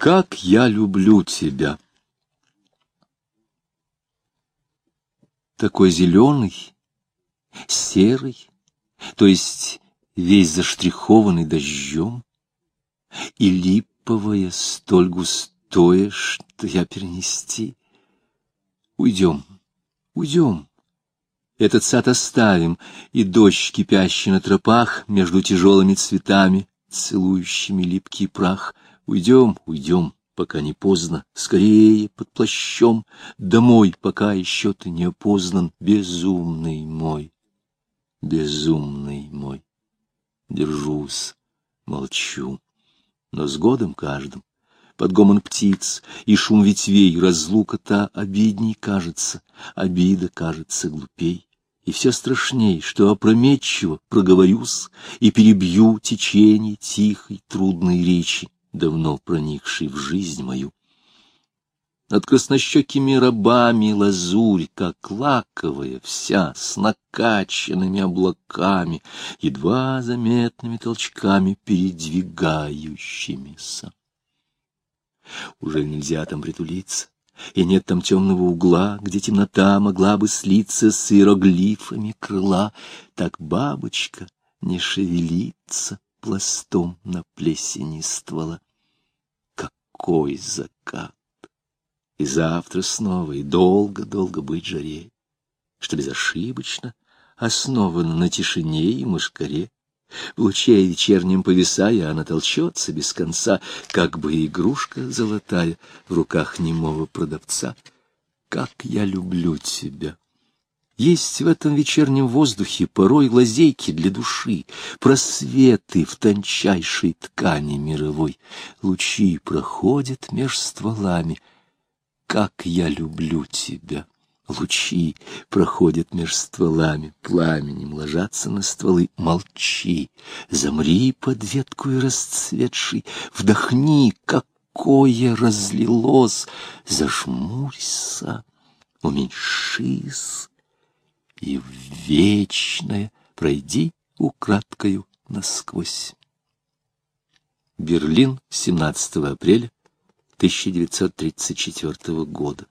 Как я люблю тебя! Такой зеленый, серый, то есть весь заштрихованный дождем, и липовое столь густое, что я перенести. Уйдем, уйдем. Этот сад оставим, и дождь, кипящий на тропах между тяжелыми цветами, целующими липкий прах. Уйдем, уйдем, пока не поздно, скорее под плащом, домой, пока еще ты не опознан, безумный мой, безумный мой. Держусь, молчу, но с годом каждым. Под гомон птиц и шум ветвей. Разлука та обидней кажется, обида кажется глупей и все страшней, что опрометчиво проговорюсь и перебью течение тихой, трудной речи, давно проникшей в жизнь мою. Над краснощекими рабами лазурь, как лаковая вся, с накачанными облаками, едва заметными толчками передвигающимися. Уже нельзя там притулиться, и нет там темного угла, где темнота могла бы слиться с иероглифами крыла. Так бабочка не шевелится пластом на плесени ствола. Какой закат! И завтра снова, и долго-долго быть жаре, что безошибочно основано на тишине и мышкаре. В луче вечернем повисая, она толчется без конца, как бы игрушка золотая в руках немого продавца. Как я люблю тебя! Есть в этом вечернем воздухе порой лазейки для души, просветы в тончайшей ткани мировой. Лучи проходят меж стволами. Как я люблю тебя! Лучи проходят меж стволами, пламенем ложатся на стволы. Молчи, замри под веткой расцветшей, вдохни, какое разлилось. Зажмурься, уменьшись, и в вечное пройди украдкою насквозь. Берлин, 17 апреля 1934 года.